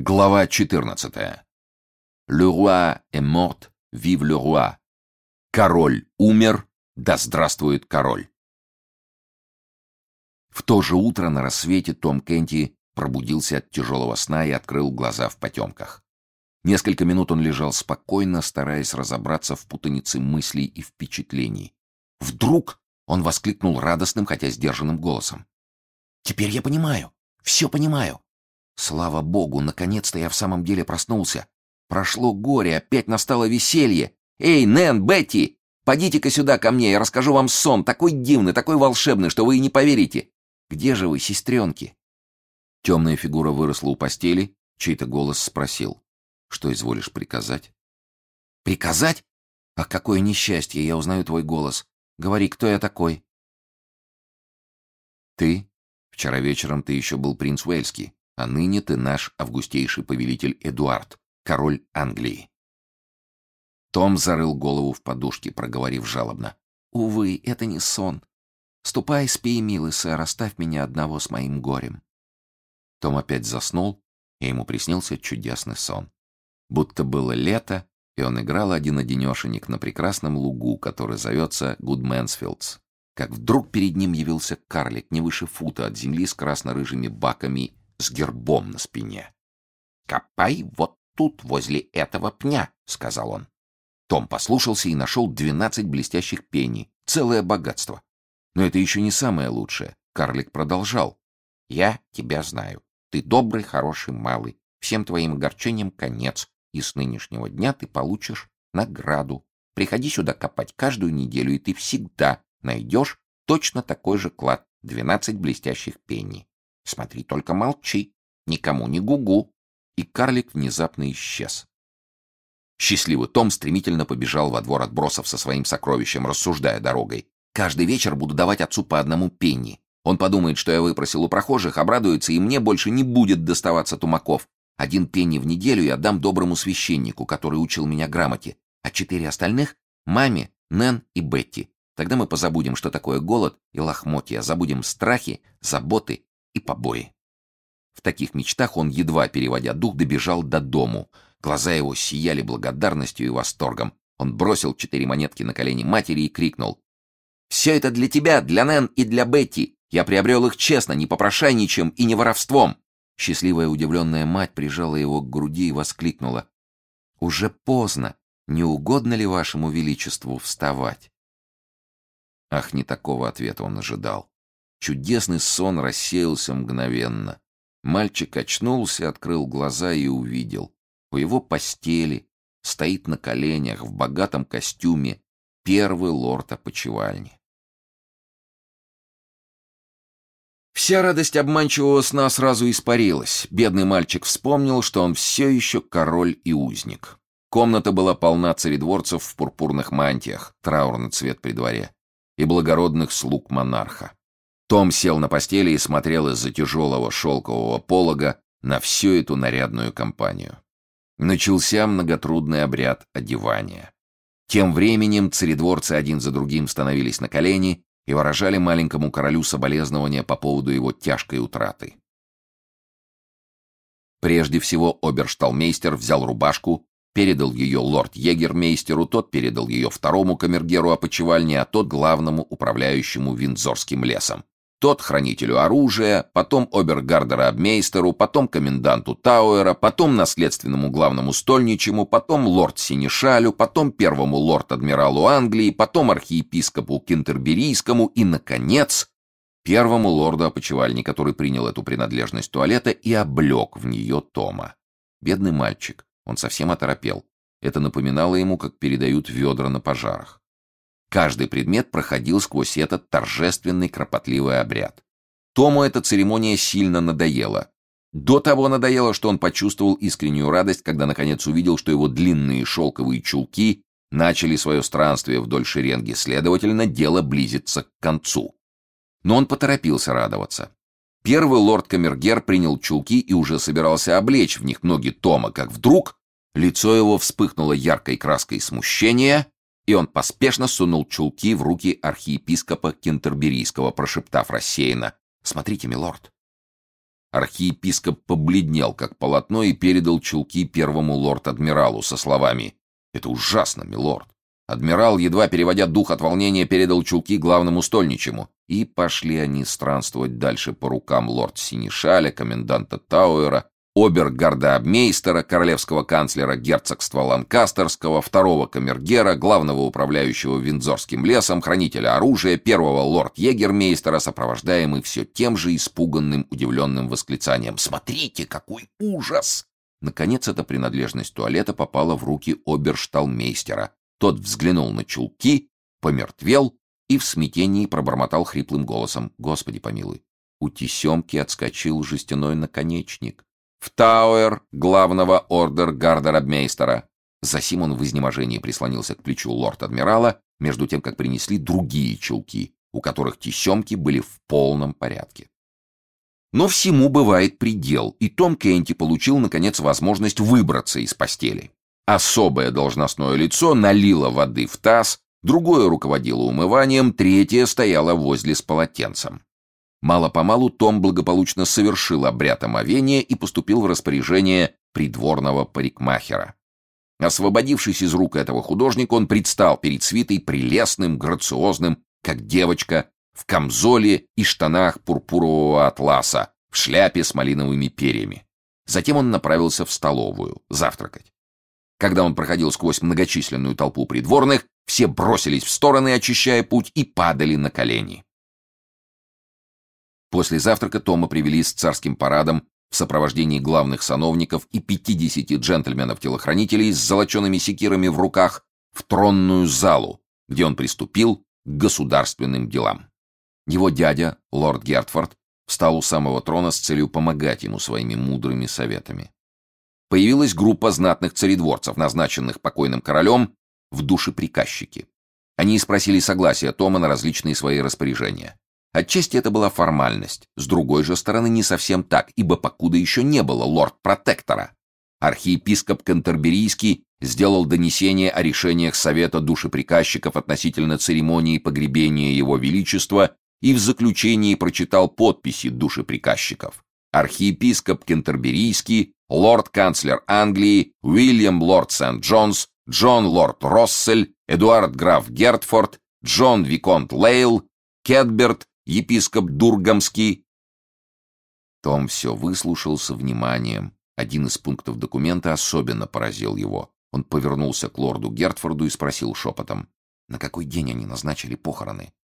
Глава 14. Le roi est mort, vive le roi. Король умер, да здравствует король. В то же утро на рассвете Том Кенти пробудился от тяжелого сна и открыл глаза в потемках. Несколько минут он лежал спокойно, стараясь разобраться в путанице мыслей и впечатлений. Вдруг он воскликнул радостным, хотя сдержанным голосом. «Теперь я понимаю, все понимаю. Слава богу, наконец-то я в самом деле проснулся. Прошло горе, опять настало веселье. Эй, Нэн, Бетти, подите-ка сюда ко мне, я расскажу вам сон, такой дивный, такой волшебный, что вы и не поверите. Где же вы, сестренки? Темная фигура выросла у постели, чей-то голос спросил. Что изволишь приказать? Приказать? Ах, какое несчастье, я узнаю твой голос. Говори, кто я такой? Ты? Вчера вечером ты еще был принц Уэльский а ныне ты наш августейший повелитель Эдуард, король Англии. Том зарыл голову в подушке, проговорив жалобно. «Увы, это не сон. Ступай, спи, милый сэр, оставь меня одного с моим горем». Том опять заснул, и ему приснился чудесный сон. Будто было лето, и он играл один-одинешенек на прекрасном лугу, который зовется Гудмэнсфилдс. Как вдруг перед ним явился карлик не выше фута от земли с красно-рыжими баками с гербом на спине. «Копай вот тут, возле этого пня», — сказал он. Том послушался и нашел двенадцать блестящих пенни. Целое богатство. Но это еще не самое лучшее. Карлик продолжал. «Я тебя знаю. Ты добрый, хороший, малый. Всем твоим огорчениям конец. И с нынешнего дня ты получишь награду. Приходи сюда копать каждую неделю, и ты всегда найдешь точно такой же клад. Двенадцать блестящих пенни. Смотри, только молчи. Никому не гугу. И карлик внезапно исчез. Счастливый Том стремительно побежал во двор отбросов со своим сокровищем, рассуждая дорогой. «Каждый вечер буду давать отцу по одному пенни. Он подумает, что я выпросил у прохожих, обрадуется, и мне больше не будет доставаться тумаков. Один пенни в неделю я отдам доброму священнику, который учил меня грамоте, а четыре остальных — маме, Нэн и Бетти. Тогда мы позабудем, что такое голод и лохмотья, забудем страхи, заботы и побои. В таких мечтах он, едва переводя дух, добежал до дому. Глаза его сияли благодарностью и восторгом. Он бросил четыре монетки на колени матери и крикнул. «Все это для тебя, для Нэн и для Бетти. Я приобрел их честно, не попрошайничем и не воровством». Счастливая удивленная мать прижала его к груди и воскликнула. «Уже поздно. Не угодно ли вашему величеству вставать?» Ах, не такого ответа он ожидал. Чудесный сон рассеялся мгновенно. Мальчик очнулся, открыл глаза и увидел. У его постели стоит на коленях в богатом костюме первый лорд опочивальни. Вся радость обманчивого сна сразу испарилась. Бедный мальчик вспомнил, что он все еще король и узник. Комната была полна царедворцев в пурпурных мантиях, траурный цвет при дворе, и благородных слуг монарха. Том сел на постели и смотрел из-за тяжелого шелкового полога на всю эту нарядную компанию. Начался многотрудный обряд одевания. Тем временем царедворцы один за другим становились на колени и выражали маленькому королю соболезнования по поводу его тяжкой утраты. Прежде всего обершталмейстер взял рубашку, передал ее лорд-егермейстеру, тот передал ее второму камергеру опочивальни, а тот главному управляющему Виндзорским лесом тот хранителю оружия, потом обергардера-обмейстеру, потом коменданту Тауэра, потом наследственному главному стольничему, потом лорд-синешалю, потом первому лорд-адмиралу Англии, потом архиепископу Кентерберийскому и, наконец, первому лорду-опочивальни, который принял эту принадлежность туалета и облег в нее Тома. Бедный мальчик, он совсем оторопел. Это напоминало ему, как передают ведра на пожарах. Каждый предмет проходил сквозь этот торжественный кропотливый обряд. Тому эта церемония сильно надоела. До того надоело, что он почувствовал искреннюю радость, когда наконец увидел, что его длинные шелковые чулки начали свое странствие вдоль шеренги, следовательно, дело близится к концу. Но он поторопился радоваться. Первый лорд Камергер принял чулки и уже собирался облечь в них ноги Тома, как вдруг лицо его вспыхнуло яркой краской смущения, и он поспешно сунул чулки в руки архиепископа Кентерберийского, прошептав рассеянно «Смотрите, милорд». Архиепископ побледнел, как полотно, и передал чулки первому лорд-адмиралу со словами «Это ужасно, милорд». Адмирал, едва переводя дух от волнения, передал чулки главному стольничему. И пошли они странствовать дальше по рукам лорд-синишаля, коменданта Тауэра, обер-гардеобмейстера, королевского канцлера герцогства Ланкастерского, второго камергера, главного управляющего Виндзорским лесом, хранителя оружия, первого лорд-егермейстера, сопровождаемый все тем же испуганным, удивленным восклицанием «Смотрите, какой ужас!» Наконец эта принадлежность туалета попала в руки обершталмейстера. Тот взглянул на чулки, помертвел и в смятении пробормотал хриплым голосом «Господи помилуй!» У тесемки отскочил жестяной наконечник в Тауэр главного ордер-гардерабмейстера. Засим он в изнеможении прислонился к плечу лорд-адмирала, между тем, как принесли другие чулки, у которых тесемки были в полном порядке. Но всему бывает предел, и Том Кенти получил, наконец, возможность выбраться из постели. Особое должностное лицо налило воды в таз, другое руководило умыванием, третье стояло возле с полотенцем. Мало-помалу Том благополучно совершил обряд омовения и поступил в распоряжение придворного парикмахера. Освободившись из рук этого художника, он предстал перед свитой прелестным, грациозным, как девочка, в камзоле и штанах пурпурового атласа, в шляпе с малиновыми перьями. Затем он направился в столовую завтракать. Когда он проходил сквозь многочисленную толпу придворных, все бросились в стороны, очищая путь, и падали на колени. После завтрака Тома привели с царским парадом в сопровождении главных сановников и 50 джентльменов-телохранителей с золочеными секирами в руках в тронную залу, где он приступил к государственным делам. Его дядя, лорд Гертфорд, встал у самого трона с целью помогать ему своими мудрыми советами. Появилась группа знатных царедворцев, назначенных покойным королем в душеприказчики. Они спросили согласия Тома на различные свои распоряжения. Отчасти это была формальность, с другой же стороны не совсем так, ибо покуда еще не было лорд-протектора. Архиепископ Кантерберийский сделал донесение о решениях Совета душеприказчиков относительно церемонии погребения Его Величества и в заключении прочитал подписи душеприказчиков. Архиепископ Кентерберийский, лорд-канцлер Англии, Уильям лорд Сент-Джонс, Джон лорд Россель, Эдуард граф Гертфорд, Джон Виконт Лейл, Кетберт епископ Дургамский. Том все выслушал со вниманием. Один из пунктов документа особенно поразил его. Он повернулся к лорду Гертфорду и спросил шепотом, на какой день они назначили похороны?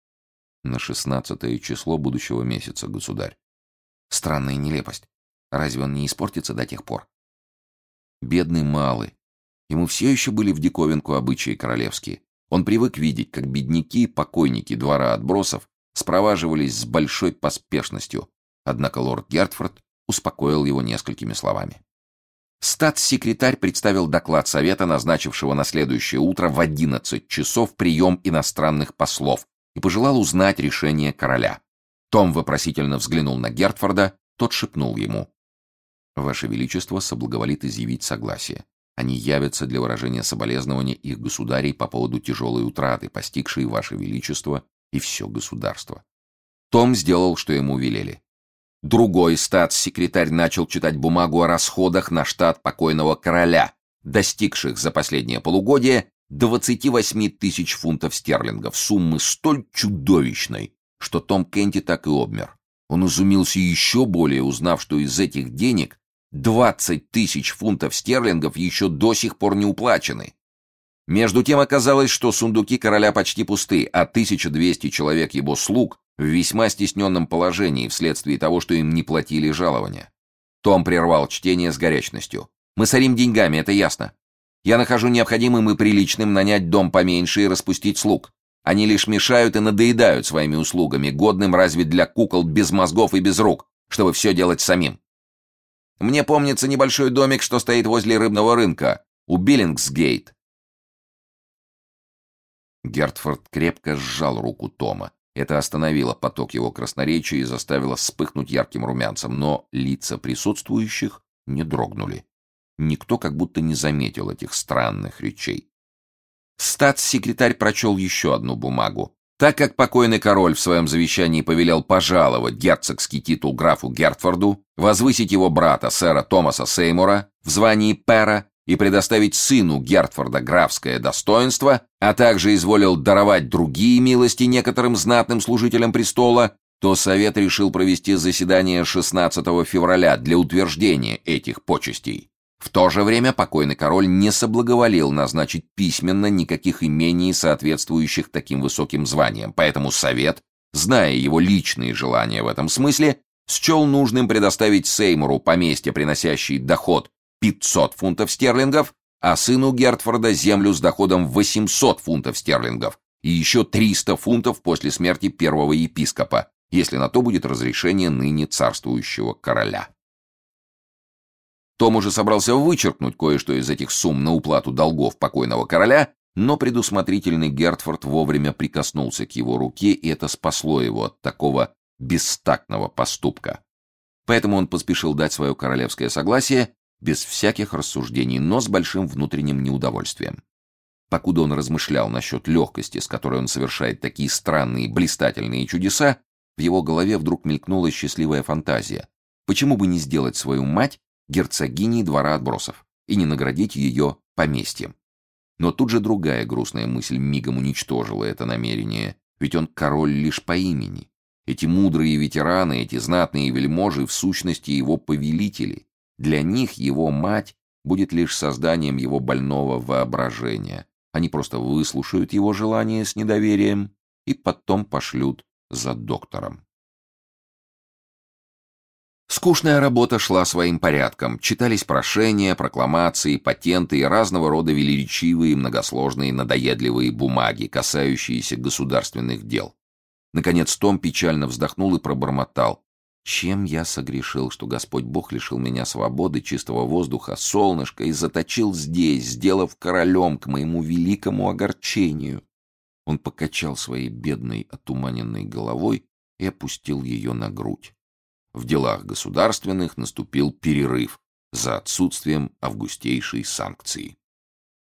На шестнадцатое число будущего месяца, государь. Странная нелепость. Разве он не испортится до тех пор? Бедный малый. Ему все еще были в диковинку обычаи королевские. Он привык видеть, как бедняки, покойники двора отбросов спроваживались с большой поспешностью, однако лорд Гертфорд успокоил его несколькими словами. Статс-секретарь представил доклад совета, назначившего на следующее утро в 11 часов прием иностранных послов, и пожелал узнать решение короля. Том вопросительно взглянул на Гертфорда, тот шепнул ему. «Ваше Величество соблаговолит изъявить согласие. Они явятся для выражения соболезнования их государей по поводу тяжелой утраты, постигшей Ваше Величество и все государство. Том сделал, что ему велели. Другой статс-секретарь начал читать бумагу о расходах на штат покойного короля, достигших за последнее полугодие 28 тысяч фунтов стерлингов, суммы столь чудовищной, что Том Кенти так и обмер. Он изумился еще более, узнав, что из этих денег 20 тысяч фунтов стерлингов еще до сих пор не уплачены. Между тем оказалось, что сундуки короля почти пусты, а 1200 человек его слуг в весьма стесненном положении вследствие того, что им не платили жалования. Том прервал чтение с горячностью. «Мы сорим деньгами, это ясно. Я нахожу необходимым и приличным нанять дом поменьше и распустить слуг. Они лишь мешают и надоедают своими услугами, годным разве для кукол без мозгов и без рук, чтобы все делать самим. Мне помнится небольшой домик, что стоит возле рыбного рынка, у Биллингсгейт. Гертфорд крепко сжал руку Тома. Это остановило поток его красноречия и заставило вспыхнуть ярким румянцем, но лица присутствующих не дрогнули. Никто как будто не заметил этих странных речей. Статс-секретарь прочел еще одну бумагу. Так как покойный король в своем завещании повелел пожаловать герцогский титул графу Гертфорду, возвысить его брата, сэра Томаса Сеймура, в звании пера и предоставить сыну Гертфорда графское достоинство, а также изволил даровать другие милости некоторым знатным служителям престола, то Совет решил провести заседание 16 февраля для утверждения этих почестей. В то же время покойный король не соблаговолил назначить письменно никаких имений, соответствующих таким высоким званиям, поэтому Совет, зная его личные желания в этом смысле, счел нужным предоставить Сеймуру поместье, приносящее доход 500 фунтов стерлингов, а сыну Гертфорда землю с доходом 800 фунтов стерлингов и еще 300 фунтов после смерти первого епископа, если на то будет разрешение ныне царствующего короля. Том уже собрался вычеркнуть кое-что из этих сумм на уплату долгов покойного короля, но предусмотрительный Гертфорд вовремя прикоснулся к его руке, и это спасло его от такого бестактного поступка. Поэтому он поспешил дать свое королевское согласие без всяких рассуждений, но с большим внутренним неудовольствием. Покуда он размышлял насчет легкости, с которой он совершает такие странные блистательные чудеса, в его голове вдруг мелькнула счастливая фантазия. Почему бы не сделать свою мать герцогиней двора отбросов и не наградить ее поместьем? Но тут же другая грустная мысль мигом уничтожила это намерение, ведь он король лишь по имени. Эти мудрые ветераны, эти знатные вельможи в сущности его повелители. Для них его мать будет лишь созданием его больного воображения. Они просто выслушают его желание с недоверием и потом пошлют за доктором. Скучная работа шла своим порядком. Читались прошения, прокламации, патенты и разного рода величивые, многосложные, надоедливые бумаги, касающиеся государственных дел. Наконец Том печально вздохнул и пробормотал. Чем я согрешил, что Господь Бог лишил меня свободы, чистого воздуха, солнышка и заточил здесь, сделав королем к моему великому огорчению? Он покачал своей бедной, отуманенной головой и опустил ее на грудь. В делах государственных наступил перерыв за отсутствием августейшей санкции.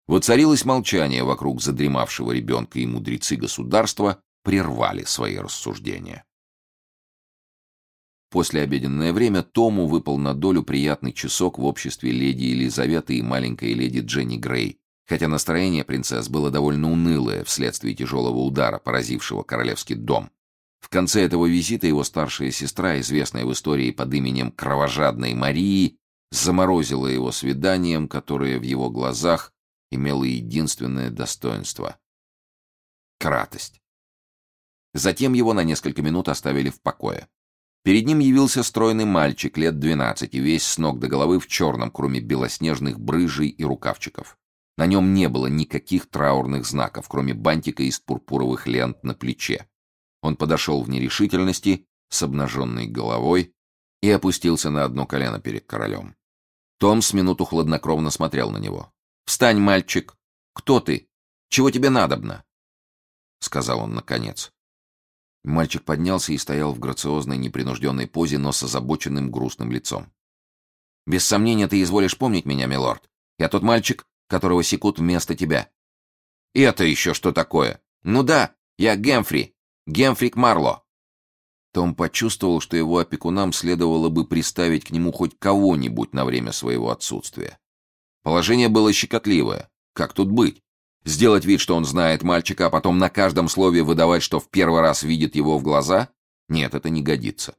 Воцарилось молчание вокруг задремавшего ребенка, и мудрецы государства прервали свои рассуждения. После обеденное время Тому выпал на долю приятный часок в обществе леди Елизаветы и маленькой леди Дженни Грей, хотя настроение принцесс было довольно унылое вследствие тяжелого удара, поразившего королевский дом. В конце этого визита его старшая сестра, известная в истории под именем Кровожадной Марии, заморозила его свиданием, которое в его глазах имело единственное достоинство — кратость. Затем его на несколько минут оставили в покое. Перед ним явился стройный мальчик лет двенадцати, весь с ног до головы в черном, кроме белоснежных брыжей и рукавчиков. На нем не было никаких траурных знаков, кроме бантика из пурпуровых лент на плече. Он подошел в нерешительности, с обнаженной головой, и опустился на одно колено перед королем. Том с минуту хладнокровно смотрел на него. «Встань, мальчик! Кто ты? Чего тебе надобно?» — сказал он наконец. Мальчик поднялся и стоял в грациозной, непринужденной позе, но с озабоченным грустным лицом. «Без сомнения, ты изволишь помнить меня, милорд. Я тот мальчик, которого секут вместо тебя». «И это еще что такое?» «Ну да, я Гемфри, Гемфрик Марло». Том почувствовал, что его опекунам следовало бы приставить к нему хоть кого-нибудь на время своего отсутствия. Положение было щекотливое. Как тут быть? Сделать вид, что он знает мальчика, а потом на каждом слове выдавать, что в первый раз видит его в глаза? Нет, это не годится.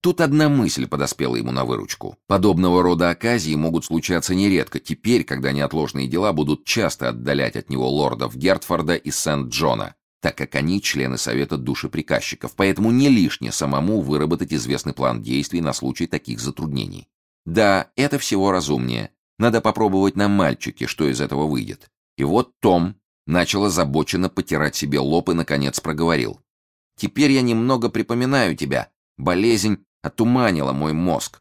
Тут одна мысль подоспела ему на выручку. Подобного рода оказии могут случаться нередко, теперь, когда неотложные дела будут часто отдалять от него лордов Гертфорда и Сент-Джона, так как они члены Совета душеприказчиков, поэтому не лишне самому выработать известный план действий на случай таких затруднений. Да, это всего разумнее. Надо попробовать на мальчике, что из этого выйдет. И вот Том начал озабоченно потирать себе лоб и, наконец, проговорил. «Теперь я немного припоминаю тебя. Болезнь отуманила мой мозг».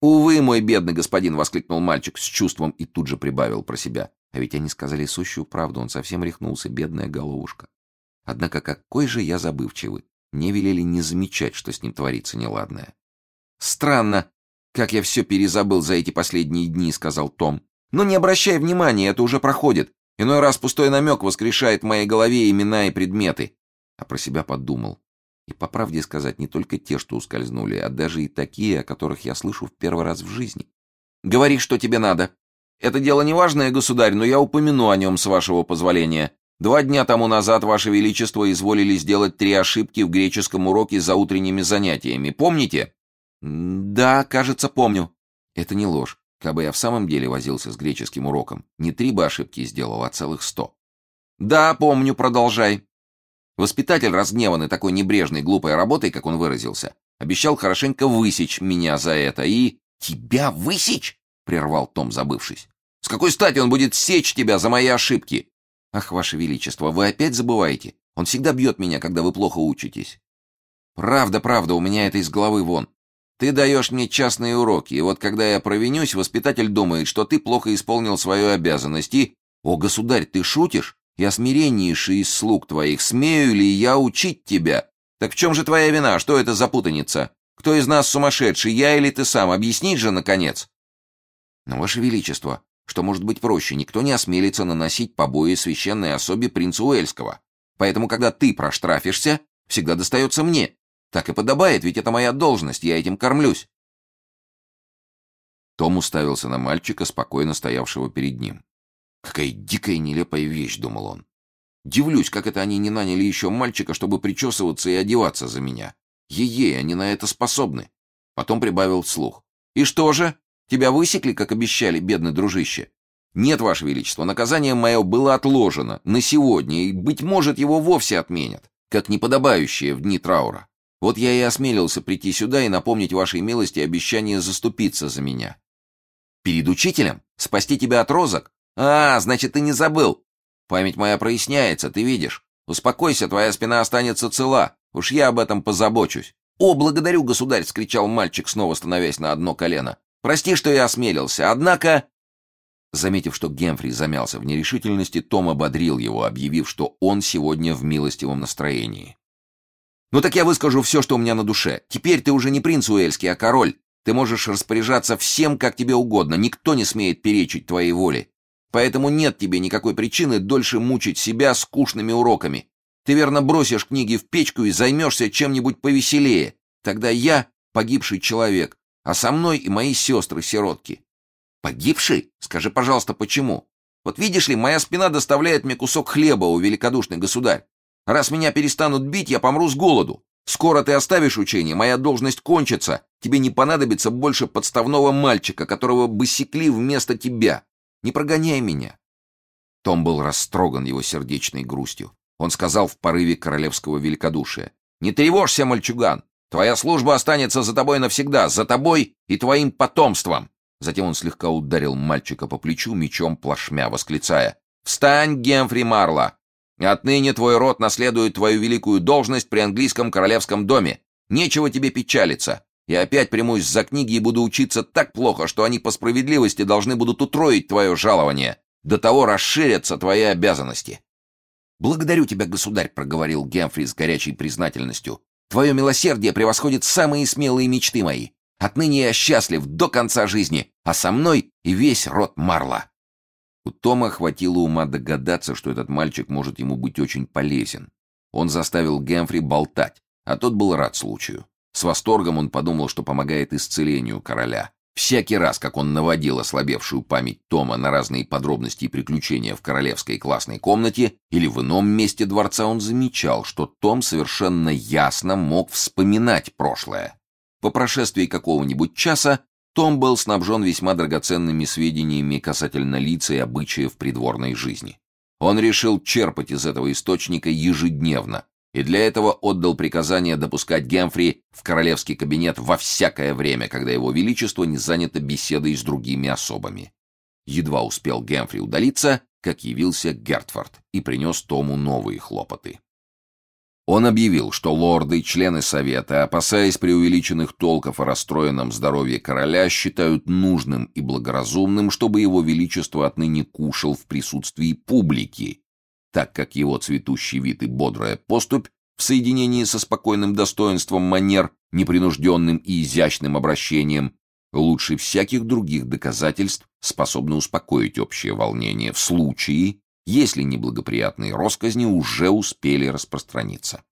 «Увы, мой бедный господин!» — воскликнул мальчик с чувством и тут же прибавил про себя. А ведь они сказали сущую правду, он совсем рехнулся, бедная головушка. Однако какой же я забывчивый. Мне велели не замечать, что с ним творится неладное. «Странно, как я все перезабыл за эти последние дни», — сказал Том. «Но не обращай внимания, это уже проходит. Иной раз пустой намек воскрешает в моей голове имена и предметы. а про себя подумал. И по правде сказать, не только те, что ускользнули, а даже и такие, о которых я слышу в первый раз в жизни. «Говори, что тебе надо. Это дело неважное, государь, но я упомяну о нем с вашего позволения. Два дня тому назад, ваше величество, изволили сделать три ошибки в греческом уроке за утренними занятиями. Помните?» «Да, кажется, помню». «Это не ложь. Кабы я в самом деле возился с греческим уроком, не три бы ошибки сделал, а целых сто». «Да, помню, продолжай». Воспитатель, разгневанный такой небрежной, глупой работой, как он выразился, обещал хорошенько высечь меня за это и... «Тебя высечь?» — прервал Том, забывшись. «С какой стати он будет сечь тебя за мои ошибки?» «Ах, ваше величество, вы опять забываете. Он всегда бьет меня, когда вы плохо учитесь». «Правда, правда, у меня это из головы вон. Ты даешь мне частные уроки, и вот когда я провинюсь, воспитатель думает, что ты плохо исполнил свою обязанность, и... О, государь, ты шутишь? Я смиреннейший из слуг твоих. Смею ли я учить тебя? Так в чем же твоя вина? Что это за путаница? Кто из нас сумасшедший, я или ты сам? Объяснить же, наконец!» «Но, ваше величество, что может быть проще? Никто не осмелится наносить побои священной особе принца Уэльского. Поэтому, когда ты проштрафишься, всегда достается мне. Так и подобает, ведь это моя должность, я этим кормлюсь. Том уставился на мальчика, спокойно стоявшего перед ним. «Какая дикая нелепая вещь», — думал он. «Дивлюсь, как это они не наняли еще мальчика, чтобы причесываться и одеваться за меня. Е-е, они на это способны». Потом прибавил вслух. «И что же? Тебя высекли, как обещали, бедный дружище?» «Нет, Ваше Величество, наказание мое было отложено на сегодня, и, быть может, его вовсе отменят, как неподобающее в дни траура. Вот я и осмелился прийти сюда и напомнить вашей милости обещание заступиться за меня. Перед учителем? Спасти тебя от розок? А, значит, ты не забыл. Память моя проясняется, ты видишь. Успокойся, твоя спина останется цела. Уж я об этом позабочусь. «О, благодарю, государь!» — скричал мальчик, снова становясь на одно колено. «Прости, что я осмелился, однако...» Заметив, что Гемфри замялся в нерешительности, Том ободрил его, объявив, что он сегодня в милостивом настроении. Ну так я выскажу все, что у меня на душе. Теперь ты уже не принц Уэльский, а король. Ты можешь распоряжаться всем, как тебе угодно. Никто не смеет перечить твоей воле. Поэтому нет тебе никакой причины дольше мучить себя скучными уроками. Ты верно бросишь книги в печку и займешься чем-нибудь повеселее. Тогда я погибший человек, а со мной и мои сестры-сиротки. Погибший? Скажи, пожалуйста, почему? Вот видишь ли, моя спина доставляет мне кусок хлеба, у великодушный государь. Раз меня перестанут бить, я помру с голоду. Скоро ты оставишь учение, моя должность кончится. Тебе не понадобится больше подставного мальчика, которого бы секли вместо тебя. Не прогоняй меня». Том был растроган его сердечной грустью. Он сказал в порыве королевского великодушия. «Не тревожься, мальчуган. Твоя служба останется за тобой навсегда, за тобой и твоим потомством». Затем он слегка ударил мальчика по плечу мечом плашмя, восклицая. «Встань, Гемфри Марла! Отныне твой род наследует твою великую должность при английском королевском доме. Нечего тебе печалиться. Я опять примусь за книги и буду учиться так плохо, что они по справедливости должны будут утроить твое жалование. До того расширятся твои обязанности. «Благодарю тебя, государь», — проговорил Гемфри с горячей признательностью. «Твое милосердие превосходит самые смелые мечты мои. Отныне я счастлив до конца жизни, а со мной и весь род Марла». У Тома хватило ума догадаться, что этот мальчик может ему быть очень полезен. Он заставил Гемфри болтать, а тот был рад случаю. С восторгом он подумал, что помогает исцелению короля. Всякий раз, как он наводил ослабевшую память Тома на разные подробности и приключения в королевской классной комнате или в ином месте дворца, он замечал, что Том совершенно ясно мог вспоминать прошлое. По прошествии какого-нибудь часа том был снабжен весьма драгоценными сведениями касательно лица и обычаев придворной жизни. Он решил черпать из этого источника ежедневно, и для этого отдал приказание допускать Гемфри в королевский кабинет во всякое время, когда его величество не занято беседой с другими особами. Едва успел Гемфри удалиться, как явился Гертфорд и принес Тому новые хлопоты. Он объявил, что лорды, члены Совета, опасаясь преувеличенных толков о расстроенном здоровье короля, считают нужным и благоразумным, чтобы его величество отныне кушал в присутствии публики, так как его цветущий вид и бодрая поступь в соединении со спокойным достоинством манер, непринужденным и изящным обращением, лучше всяких других доказательств способны успокоить общее волнение. В случае, если неблагоприятные росказни уже успели распространиться.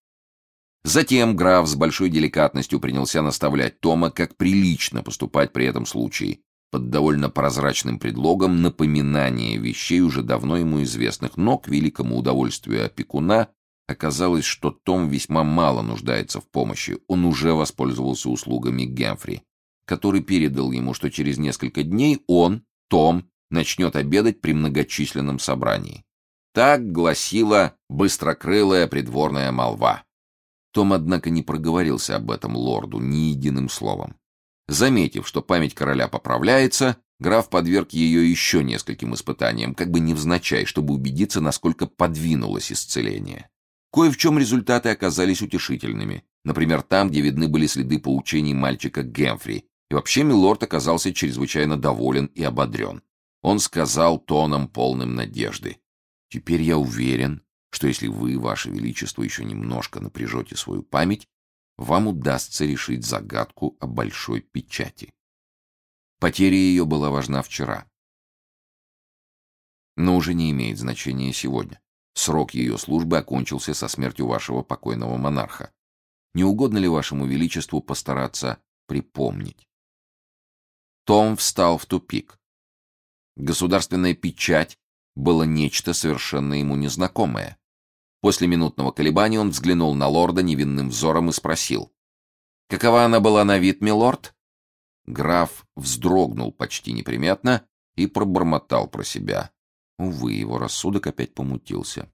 Затем граф с большой деликатностью принялся наставлять Тома, как прилично поступать при этом случае, под довольно прозрачным предлогом напоминания вещей, уже давно ему известных, но, к великому удовольствию опекуна, оказалось, что Том весьма мало нуждается в помощи, он уже воспользовался услугами Гемфри, который передал ему, что через несколько дней он, Том, начнет обедать при многочисленном собрании. Так гласила быстрокрылая придворная молва. Том, однако, не проговорился об этом лорду ни единым словом. Заметив, что память короля поправляется, граф подверг ее еще нескольким испытаниям, как бы невзначай, чтобы убедиться, насколько подвинулось исцеление. Кое в чем результаты оказались утешительными. Например, там, где видны были следы поучений мальчика Гемфри. И вообще милорд оказался чрезвычайно доволен и ободрен. Он сказал тоном полным надежды. «Теперь я уверен, что если вы, ваше величество, еще немножко напряжете свою память, вам удастся решить загадку о большой печати. Потеря ее была важна вчера, но уже не имеет значения сегодня. Срок ее службы окончился со смертью вашего покойного монарха. Не угодно ли вашему величеству постараться припомнить? Том встал в тупик. Государственная печать было нечто совершенно ему незнакомое. После минутного колебания он взглянул на лорда невинным взором и спросил. «Какова она была на вид, милорд?» Граф вздрогнул почти неприметно и пробормотал про себя. Увы, его рассудок опять помутился.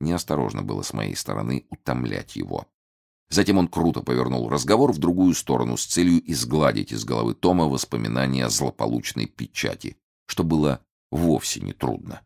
Неосторожно было с моей стороны утомлять его. Затем он круто повернул разговор в другую сторону с целью изгладить из головы Тома воспоминания о злополучной печати, что было вовсе не трудно.